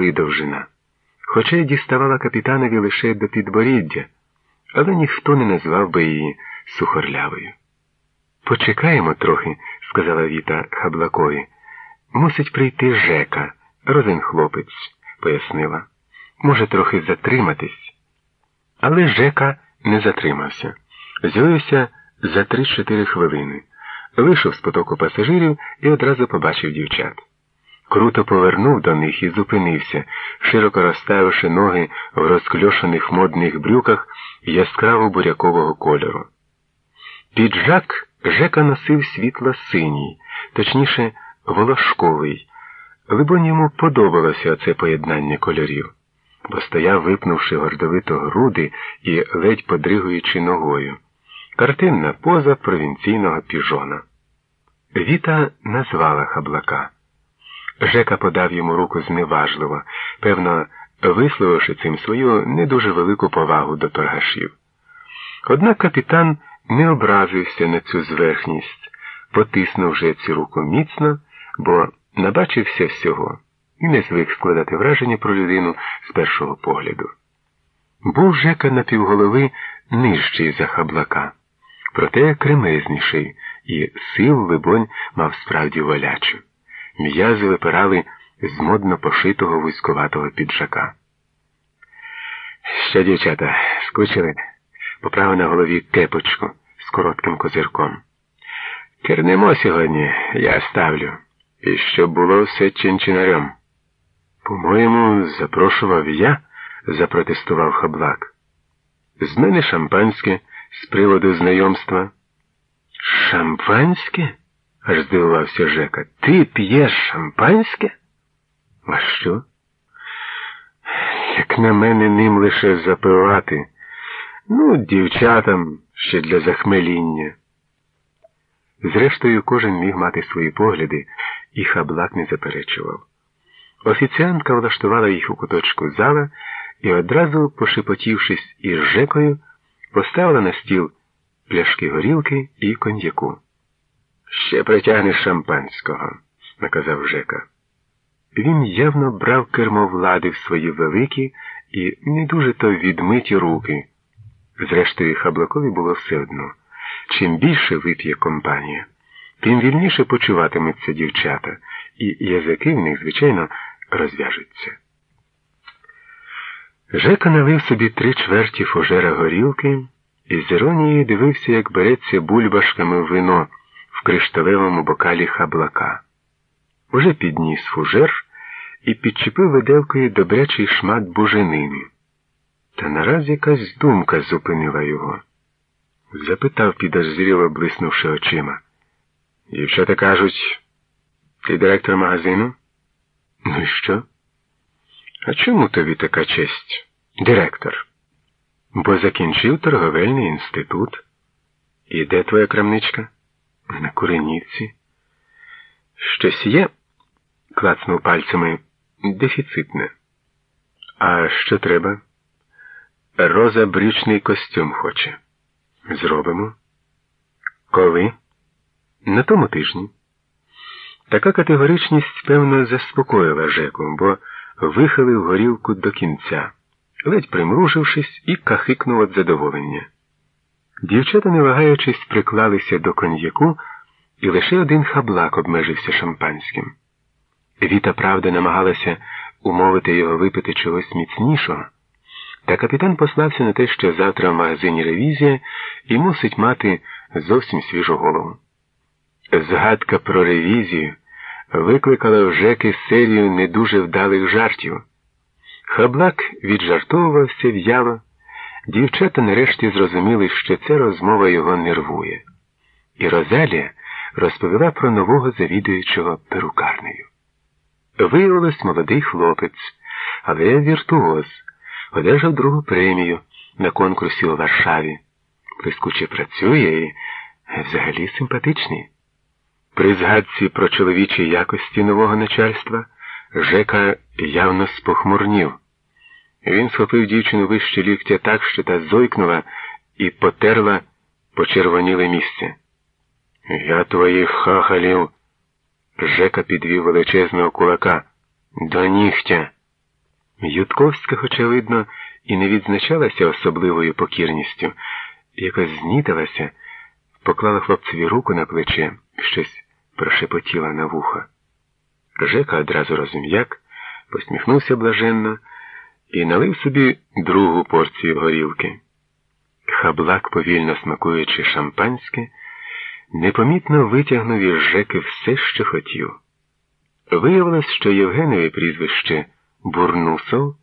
видовжена, хоча й діставала капітанові лише до підборіддя, але ніхто не назвав би її сухорлявою. Почекаємо трохи, сказала Віта Хаблакові. Мусить прийти Жека, розин хлопець, пояснила. Може, трохи затриматись. Але Жека не затримався. З'явився за три-чотири хвилини, вийшов з потоку пасажирів і одразу побачив дівчат. Круто повернув до них і зупинився, широко розставивши ноги в розкльошених модних брюках яскраво бурякового кольору. Піджак Жека носив світло синій, точніше, волошковий. Либонь йому подобалося це поєднання кольорів, бо стояв, випнувши гордовито груди і ледь подригуючи ногою. Картинна поза провінційного піжона. Віта назвала хаблака. Жека подав йому руку зневажливо, певно, висловивши цим свою не дуже велику повагу до торгашів. Однак капітан не образився на цю зверхність, потиснув Жеці руку міцно, бо набачився всього і не звик складати враження про людину з першого погляду. Був Жека на півголови нижчий за хаблака, проте кремезніший, і сил, либонь, мав справді волячу. М'язи випирали з модно пошитого вузьковатого піджака. Що, дівчата, скучили? Поправив на голові кепочку з коротким козирком. Кернемо сьогодні, я ставлю. І щоб було все чинчинарем. По-моєму, запрошував я, запротестував хаблак. З мене шампанське з приводу знайомства. Шампанське? Аж здивувався Жека. Ти п'єш шампанське? А що? Як на мене ним лише запивати. Ну, дівчатам ще для захмеління. Зрештою, кожен міг мати свої погляди, і хаблак не заперечував. Офіціантка влаштувала їх у куточку зала і, одразу, пошепотівшись із Жекою, поставила на стіл пляшки горілки і коньяку. Ще притягнеш шампанського, наказав Жека. Він явно брав кермо влади в свої великі і не дуже то відмиті руки. Зрештою, Хаблакові було все одно. Чим більше вип'є компанія, тим вільніше почуватимуться дівчата, і язики в них, звичайно, розв'яжуться. Жека налив собі три чверті фужера горілки і з іронією дивився, як береться бульбашками вино в бокалі хаблака. Уже підніс фужер і підчепив виделкою добрячий шмат буженини. Та нараз якась думка зупинила його. Запитав, підозріло блиснувши очима. Дівчата кажуть, ти директор магазину? Ну і що? А чому тобі така честь? Директор. Бо закінчив торговельний інститут. І де твоя крамничка? На куренівці. Щось є, клацнув пальцями, дефіцитне. А що треба? Роза брючний костюм хоче. Зробимо. Коли? На тому тижні. Така категоричність, певно, заспокоїла Жеку, бо вихилив горілку до кінця, ледь примружившись і кахикнув від задоволення. Дівчата, не вагаючись, приклалися до коньяку, і лише один хаблак обмежився шампанським. Віта, правда, намагалася умовити його випити чогось міцнішого. Та капітан послався на те, що завтра в магазині ревізія і мусить мати зовсім свіжу голову. Згадка про ревізію викликала в Жеки серію не дуже вдалих жартів. Хаблак віджартовувався в'яло, дівчата нарешті зрозуміли, що ця розмова його нервує. І Розалія розповіла про нового завідуючого перукарнею. Виявилось молодий хлопець, але віртуоз одержав другу премію на конкурсі у Варшаві. Блискуче працює і взагалі симпатичний. При згадці про чоловічі якості нового начальства Жека явно спохмурнів. Він схопив дівчину вище ліктя так, що та зойкнула і потерла почервоніле місце. Я твоїх хахалів. Жека підвів величезного кулака. До нігтя. Ютковська, хоча, видно, і не відзначалася особливою покірністю, якось знітилася, поклала хлопцеві руку на плече, щось прошепотіла на вухо. Жека одразу розум'як, посміхнувся блаженно і налив собі другу порцію горілки. Хаблак, повільно смакуючи шампанське, непомітно витягнув із Жеки все, що хотів. Виявилось, що Євгенові прізвище Бурнусов